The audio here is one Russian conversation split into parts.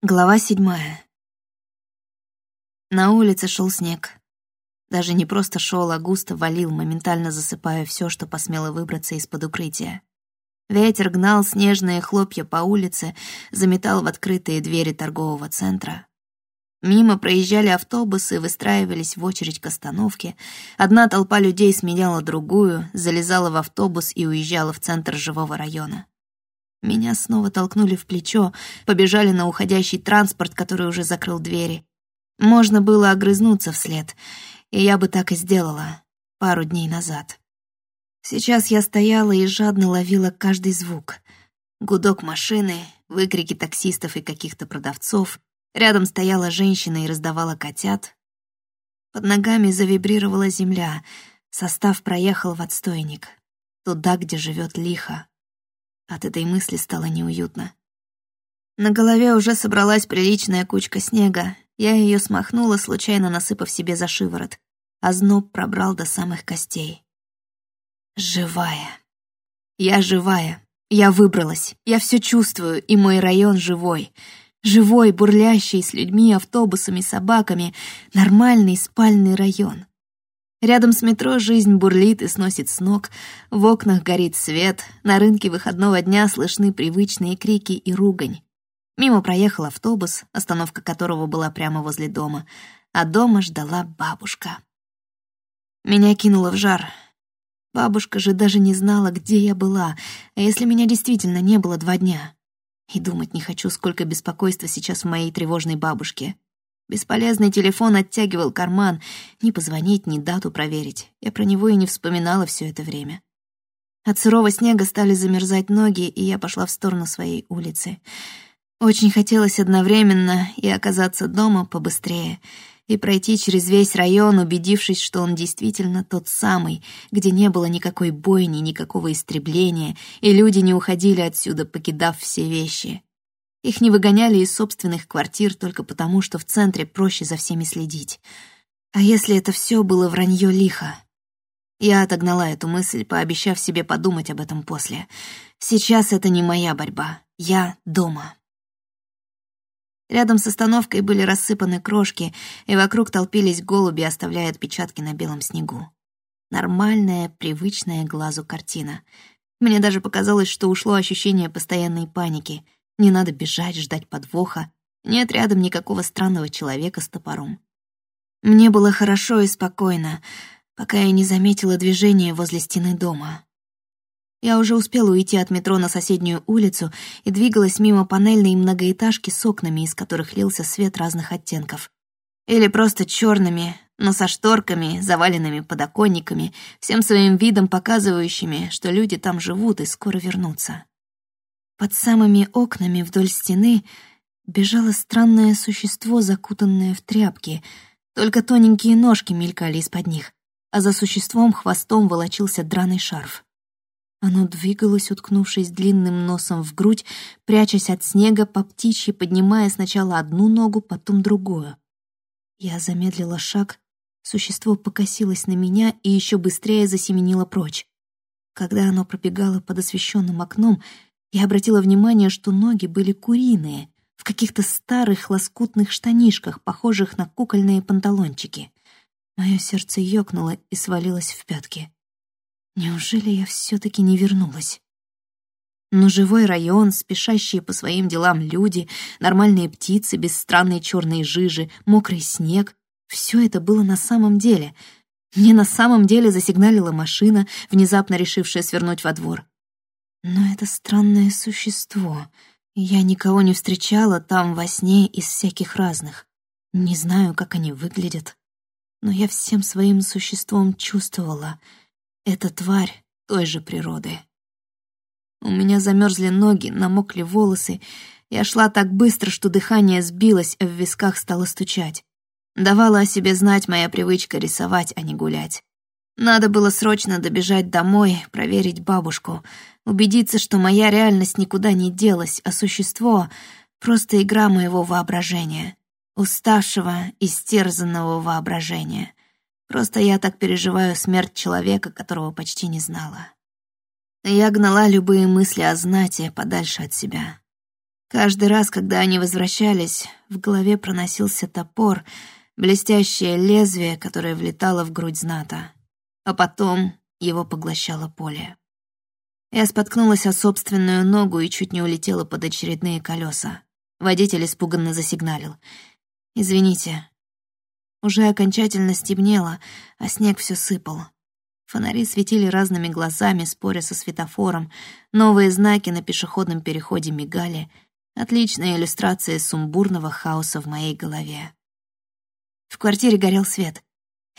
Глава седьмая. На улице шел снег. Даже не просто шел, а густо валил, моментально засыпая все, что посмело выбраться из-под укрытия. Ветер гнал снежные хлопья по улице, заметал в открытые двери торгового центра. Мимо проезжали автобусы, выстраивались в очередь к остановке. Одна толпа людей сменяла другую, залезала в автобус и уезжала в центр живого района. Меня снова толкнули в плечо, побежали на уходящий транспорт, который уже закрыл двери. Можно было огрызнуться вслед, и я бы так и сделала пару дней назад. Сейчас я стояла и жадно ловила каждый звук. Гудок машины, выкрики таксистов и каких-то продавцов. Рядом стояла женщина и раздавала котят. Под ногами завибрировала земля. Состав проехал в отстойник. Туда, где живет лихо. От этой мысли стало неуютно. На голове уже собралась приличная кучка снега. Я ее смахнула, случайно насыпав себе за шиворот. А зноб пробрал до самых костей. Живая. Я живая. Я выбралась. Я все чувствую, и мой район живой. Живой, бурлящий, с людьми, автобусами, собаками. Нормальный спальный район. Рядом с метро жизнь бурлит и сносит с ног, в окнах горит свет, на рынке выходного дня слышны привычные крики и ругань. Мимо проехал автобус, остановка которого была прямо возле дома, а дома ждала бабушка. Меня кинуло в жар. Бабушка же даже не знала, где я была, а если меня действительно не было два дня. И думать не хочу, сколько беспокойства сейчас в моей тревожной бабушке. Бесполезный телефон оттягивал карман. Ни позвонить, ни дату проверить. Я про него и не вспоминала все это время. От сырого снега стали замерзать ноги, и я пошла в сторону своей улицы. Очень хотелось одновременно и оказаться дома побыстрее, и пройти через весь район, убедившись, что он действительно тот самый, где не было никакой бойни, никакого истребления, и люди не уходили отсюда, покидав все вещи. Их не выгоняли из собственных квартир только потому, что в центре проще за всеми следить. А если это все было вранье лихо? Я отогнала эту мысль, пообещав себе подумать об этом после. Сейчас это не моя борьба. Я дома. Рядом с остановкой были рассыпаны крошки, и вокруг толпились голуби, оставляя отпечатки на белом снегу. Нормальная, привычная глазу картина. Мне даже показалось, что ушло ощущение постоянной паники — не надо бежать, ждать подвоха. Нет рядом никакого странного человека с топором. Мне было хорошо и спокойно, пока я не заметила движения возле стены дома. Я уже успела уйти от метро на соседнюю улицу и двигалась мимо панельной многоэтажки с окнами, из которых лился свет разных оттенков. Или просто черными, но со шторками, заваленными подоконниками, всем своим видом показывающими, что люди там живут и скоро вернутся. Под самыми окнами вдоль стены бежало странное существо, закутанное в тряпки, только тоненькие ножки мелькали из-под них, а за существом хвостом волочился драный шарф. Оно двигалось, уткнувшись длинным носом в грудь, прячась от снега по птичьи, поднимая сначала одну ногу, потом другую. Я замедлила шаг, существо покосилось на меня и еще быстрее засеменило прочь. Когда оно пробегало под освещенным окном, я обратила внимание, что ноги были куриные, в каких-то старых лоскутных штанишках, похожих на кукольные панталончики. Мое сердце ёкнуло и свалилось в пятки. Неужели я все-таки не вернулась? Но живой район, спешащие по своим делам люди, нормальные птицы без странной черной жижи, мокрый снег — все это было на самом деле. Мне на самом деле засигналила машина, внезапно решившая свернуть во двор. Но это странное существо. Я никого не встречала там во сне из всяких разных. Не знаю, как они выглядят. Но я всем своим существом чувствовала. Эта тварь той же природы. У меня замерзли ноги, намокли волосы. Я шла так быстро, что дыхание сбилось, а в висках стало стучать. Давала о себе знать моя привычка рисовать, а не гулять. Надо было срочно добежать домой, проверить бабушку, убедиться, что моя реальность никуда не делась, а существо — просто игра моего воображения, уставшего, истерзанного воображения. Просто я так переживаю смерть человека, которого почти не знала. Я гнала любые мысли о знате подальше от себя. Каждый раз, когда они возвращались, в голове проносился топор, блестящее лезвие, которое влетало в грудь зната. А потом его поглощало поле. Я споткнулась о собственную ногу и чуть не улетела под очередные колеса. Водитель испуганно засигналил. «Извините». Уже окончательно стемнело, а снег все сыпал. Фонари светили разными глазами, споря со светофором. Новые знаки на пешеходном переходе мигали. Отличная иллюстрация сумбурного хаоса в моей голове. В квартире горел свет.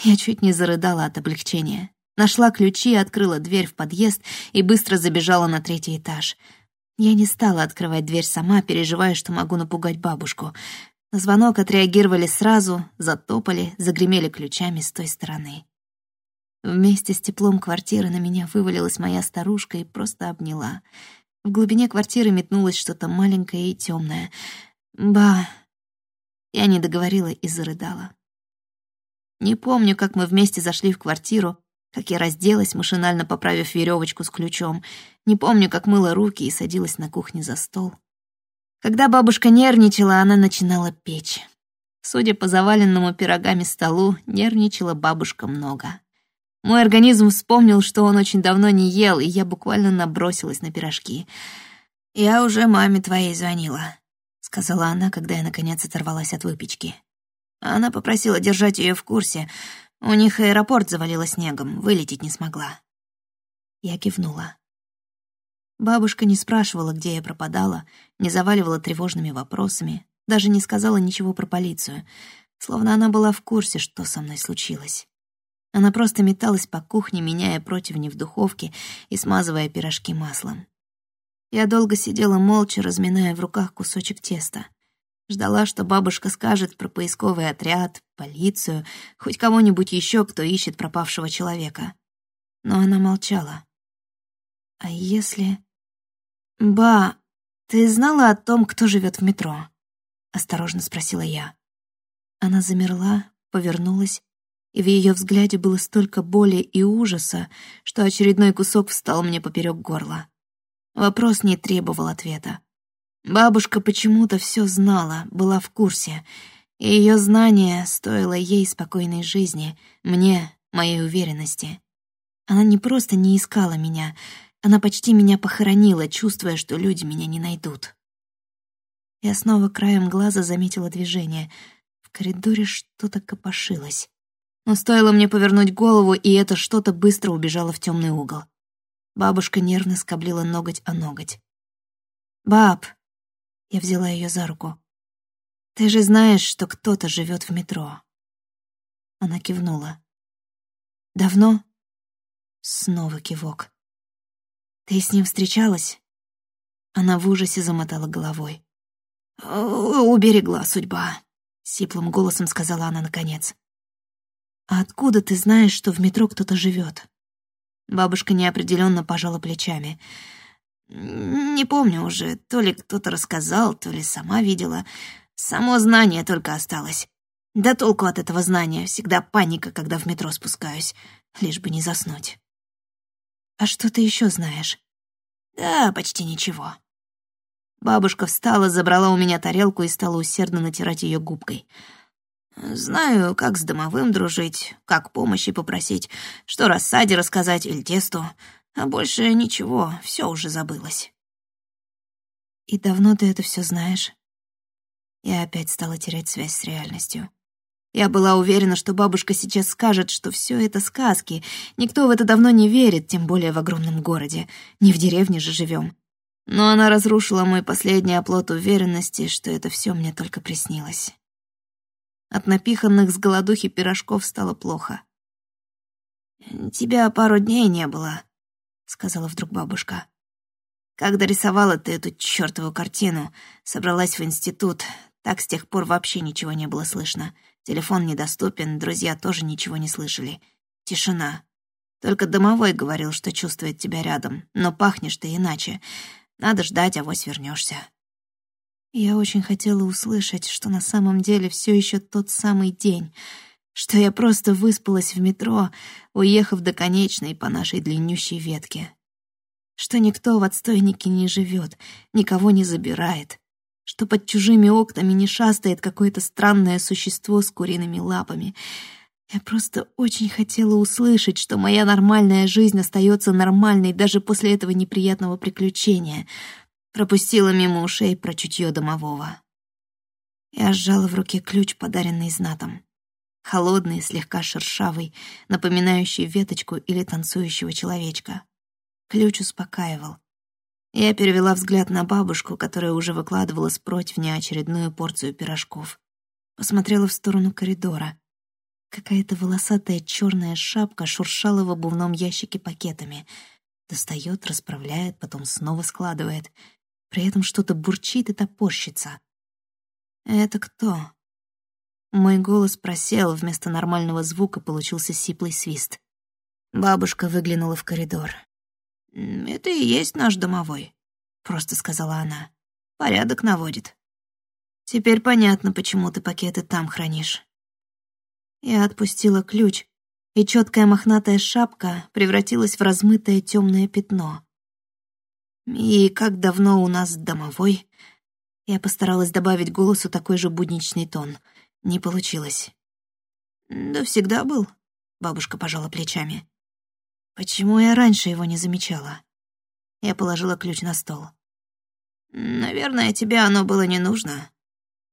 Я чуть не зарыдала от облегчения. Нашла ключи, открыла дверь в подъезд и быстро забежала на третий этаж. Я не стала открывать дверь сама, переживая, что могу напугать бабушку. На звонок отреагировали сразу, затопали, загремели ключами с той стороны. Вместе с теплом квартиры на меня вывалилась моя старушка и просто обняла. В глубине квартиры метнулось что-то маленькое и темное. «Ба!» Я не договорила и зарыдала. Не помню, как мы вместе зашли в квартиру, как я разделась, машинально поправив веревочку с ключом. Не помню, как мыла руки и садилась на кухне за стол. Когда бабушка нервничала, она начинала печь. Судя по заваленному пирогами столу, нервничала бабушка много. Мой организм вспомнил, что он очень давно не ел, и я буквально набросилась на пирожки. «Я уже маме твоей звонила», — сказала она, когда я наконец оторвалась от выпечки. Она попросила держать ее в курсе, у них аэропорт завалило снегом, вылететь не смогла. Я кивнула. Бабушка не спрашивала, где я пропадала, не заваливала тревожными вопросами, даже не сказала ничего про полицию, словно она была в курсе, что со мной случилось. Она просто металась по кухне, меняя противни в духовке и смазывая пирожки маслом. Я долго сидела молча, разминая в руках кусочек теста. Ждала, что бабушка скажет про поисковый отряд, полицию, хоть кого-нибудь еще, кто ищет пропавшего человека. Но она молчала. «А если...» «Ба, ты знала о том, кто живет в метро?» — осторожно спросила я. Она замерла, повернулась, и в ее взгляде было столько боли и ужаса, что очередной кусок встал мне поперек горла. Вопрос не требовал ответа. Бабушка почему-то все знала, была в курсе, и ее знание стоило ей спокойной жизни, мне, моей уверенности. Она не просто не искала меня, она почти меня похоронила, чувствуя, что люди меня не найдут. Я снова краем глаза заметила движение. В коридоре что-то копошилось. Но стоило мне повернуть голову, и это что-то быстро убежало в темный угол. Бабушка нервно скоблила ноготь о ноготь. «Баб!» Я взяла ее за руку. «Ты же знаешь, что кто-то живет в метро». Она кивнула. «Давно?» Снова кивок. «Ты с ним встречалась?» Она в ужасе замотала головой. «Уберегла судьба», — сиплым голосом сказала она наконец. «А откуда ты знаешь, что в метро кто-то живет?» Бабушка неопределенно пожала плечами. Не помню уже, то ли кто-то рассказал, то ли сама видела. Само знание только осталось. Да толку от этого знания, всегда паника, когда в метро спускаюсь, лишь бы не заснуть. А что ты еще знаешь? Да, почти ничего. Бабушка встала, забрала у меня тарелку и стала усердно натирать ее губкой. Знаю, как с домовым дружить, как помощи попросить, что рассаде рассказать или тесту. А больше ничего, все уже забылось. И давно ты это все знаешь? Я опять стала терять связь с реальностью. Я была уверена, что бабушка сейчас скажет, что все это сказки. Никто в это давно не верит, тем более в огромном городе. Не в деревне же живем. Но она разрушила мой последний оплот уверенности, что это все мне только приснилось. От напиханных с голодухи пирожков стало плохо. «Тебя пару дней не было», сказала вдруг бабушка. Когда рисовала ты эту чёртову картину, собралась в институт, так с тех пор вообще ничего не было слышно. Телефон недоступен, друзья тоже ничего не слышали. Тишина. Только домовой говорил, что чувствует тебя рядом, но пахнешь ты иначе. Надо ждать, авось вернешься. Я очень хотела услышать, что на самом деле все еще тот самый день — что я просто выспалась в метро, уехав до конечной по нашей длиннющей ветке. Что никто в отстойнике не живет, никого не забирает, что под чужими окнами не шастает какое-то странное существо с куриными лапами. Я просто очень хотела услышать, что моя нормальная жизнь остается нормальной даже после этого неприятного приключения. Пропустила мимо ушей про чутье домового. Я сжала в руке ключ, подаренный знатом. Холодный, слегка шершавый, напоминающий веточку или танцующего человечка. Ключ успокаивал. Я перевела взгляд на бабушку, которая уже выкладывала с противня очередную порцию пирожков. Посмотрела в сторону коридора. Какая-то волосатая черная шапка шуршала в обувном ящике пакетами. Достает, расправляет, потом снова складывает. При этом что-то бурчит и топорщится. «Это кто?» Мой голос просел, вместо нормального звука получился сиплый свист. Бабушка выглянула в коридор. «Это и есть наш домовой», — просто сказала она. «Порядок наводит». «Теперь понятно, почему ты пакеты там хранишь». Я отпустила ключ, и четкая мохнатая шапка превратилась в размытое темное пятно. «И как давно у нас домовой?» Я постаралась добавить голосу такой же будничный тон. Не получилось. «Да всегда был», — бабушка пожала плечами. Почему я раньше его не замечала? Я положила ключ на стол. «Наверное, тебе оно было не нужно».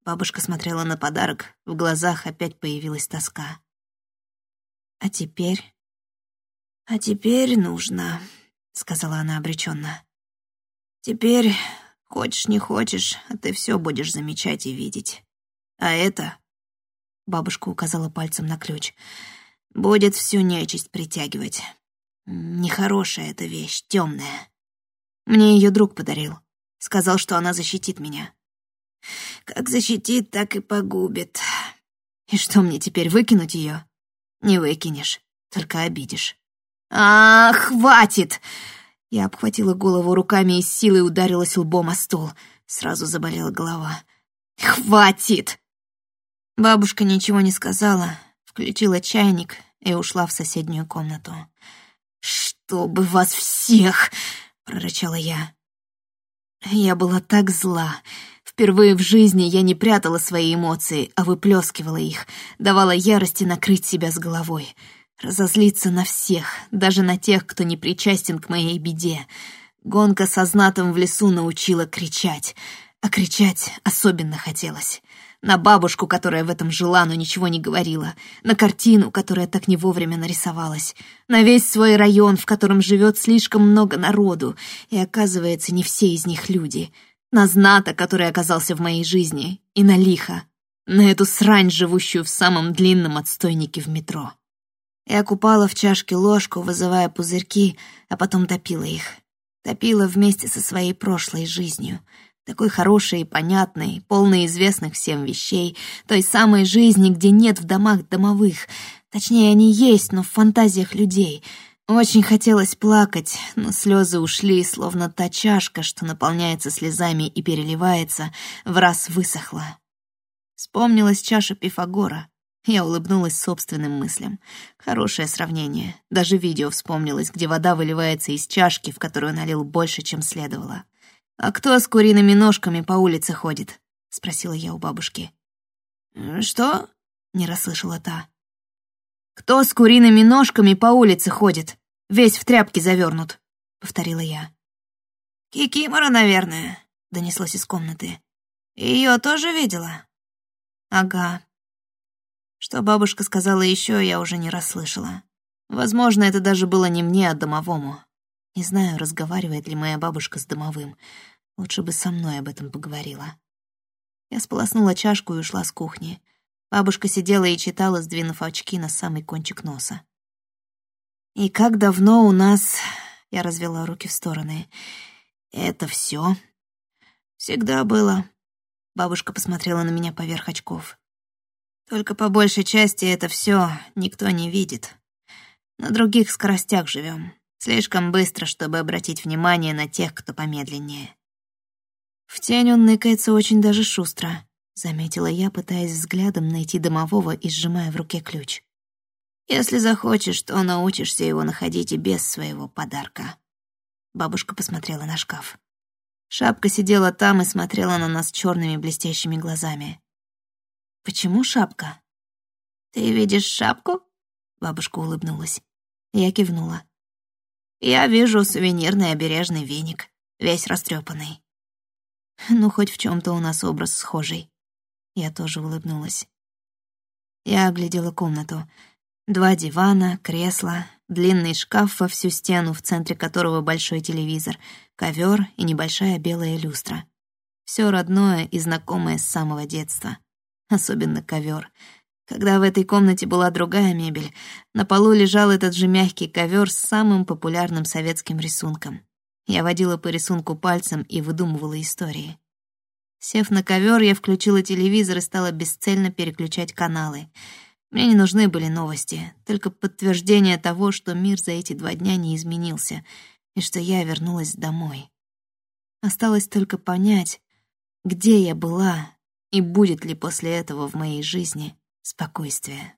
Бабушка смотрела на подарок, в глазах опять появилась тоска. «А теперь?» «А теперь нужно», — сказала она обреченно. «Теперь, хочешь не хочешь, а ты все будешь замечать и видеть. А это...» Бабушка указала пальцем на ключ. «Будет всю нечисть притягивать. Нехорошая эта вещь, темная. Мне ее друг подарил. Сказал, что она защитит меня. Как защитит, так и погубит. И что мне теперь, выкинуть ее? Не выкинешь, только обидишь. А, хватит! Я обхватила голову руками и с силой ударилась лбом о стол. Сразу заболела голова. Хватит! Бабушка ничего не сказала, включила чайник и ушла в соседнюю комнату. «Чтобы вас всех!» — прорычала я. Я была так зла. Впервые в жизни я не прятала свои эмоции, а выплескивала их, давала ярости накрыть себя с головой. Разозлиться на всех, даже на тех, кто не причастен к моей беде. Гонка со знатом в лесу научила кричать, а кричать особенно хотелось на бабушку, которая в этом жила, но ничего не говорила, на картину, которая так не вовремя нарисовалась, на весь свой район, в котором живет слишком много народу, и, оказывается, не все из них люди, на Зната, который оказался в моей жизни, и на Лиха, на эту срань, живущую в самом длинном отстойнике в метро. Я купала в чашке ложку, вызывая пузырьки, а потом топила их. Топила вместе со своей прошлой жизнью — такой хорошей и понятной, полной известных всем вещей, той самой жизни, где нет в домах домовых. Точнее, они есть, но в фантазиях людей. Очень хотелось плакать, но слезы ушли, словно та чашка, что наполняется слезами и переливается, в раз высохла. Вспомнилась чаша Пифагора. Я улыбнулась собственным мыслям. Хорошее сравнение. Даже видео вспомнилось, где вода выливается из чашки, в которую налил больше, чем следовало. «А кто с куриными ножками по улице ходит?» — спросила я у бабушки. «Что?» — не расслышала та. «Кто с куриными ножками по улице ходит? Весь в тряпки завернут», — повторила я. «Кикимора, наверное», — донеслось из комнаты. Ее тоже видела?» «Ага». Что бабушка сказала еще, я уже не расслышала. Возможно, это даже было не мне, а домовому. Не знаю, разговаривает ли моя бабушка с домовым. Лучше бы со мной об этом поговорила. Я сполоснула чашку и ушла с кухни. Бабушка сидела и читала, сдвинув очки на самый кончик носа. «И как давно у нас...» — я развела руки в стороны. «Это все. Всегда было». Бабушка посмотрела на меня поверх очков. «Только по большей части это все никто не видит. На других скоростях живем. Слишком быстро, чтобы обратить внимание на тех, кто помедленнее. В тень он ныкается очень даже шустро, заметила я, пытаясь взглядом найти домового и сжимая в руке ключ. Если захочешь, то научишься его находить и без своего подарка. Бабушка посмотрела на шкаф. Шапка сидела там и смотрела на нас черными блестящими глазами. «Почему шапка?» «Ты видишь шапку?» Бабушка улыбнулась. Я кивнула. «Я вижу сувенирный обережный веник, весь растрепанный. Ну, хоть в чем то у нас образ схожий». Я тоже улыбнулась. Я оглядела комнату. Два дивана, кресло, длинный шкаф во всю стену, в центре которого большой телевизор, ковер и небольшая белая люстра. Все родное и знакомое с самого детства. Особенно ковер. Когда в этой комнате была другая мебель, на полу лежал этот же мягкий ковер с самым популярным советским рисунком. Я водила по рисунку пальцем и выдумывала истории. Сев на ковер, я включила телевизор и стала бесцельно переключать каналы — мне не нужны были новости, только подтверждение того, что мир за эти два дня не изменился и что я вернулась домой. Осталось только понять, где я была и будет ли после этого в моей жизни спокойствие.